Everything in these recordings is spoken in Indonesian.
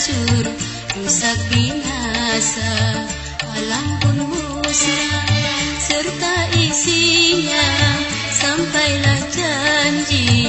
hancur rusak binasa. Alam pun musnah serta isinya. Sampailah janji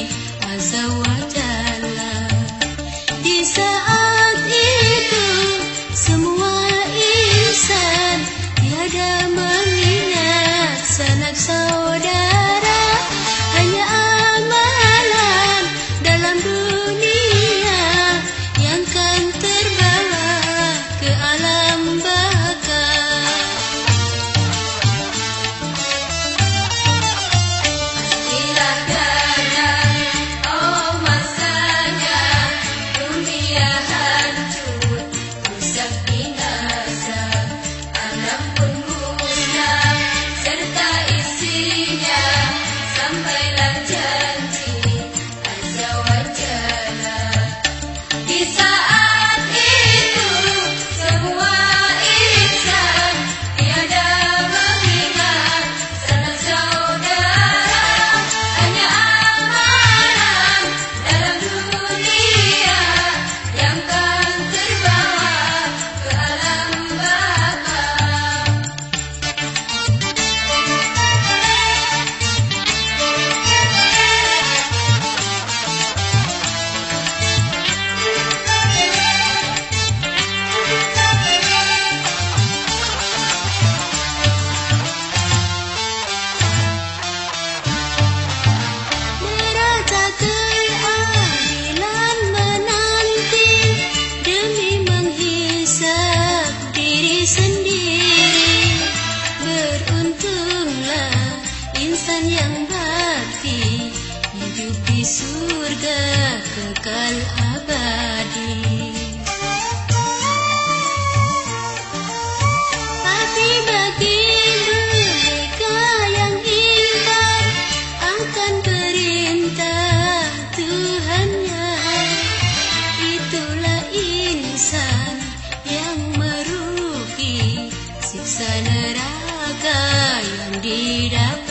yang bakti hidup di surga kekal abadi. Tapi bagi mereka yang ingkar akan perintah Tuhannya Itulah insan yang merugi siksa neraka yang di dalam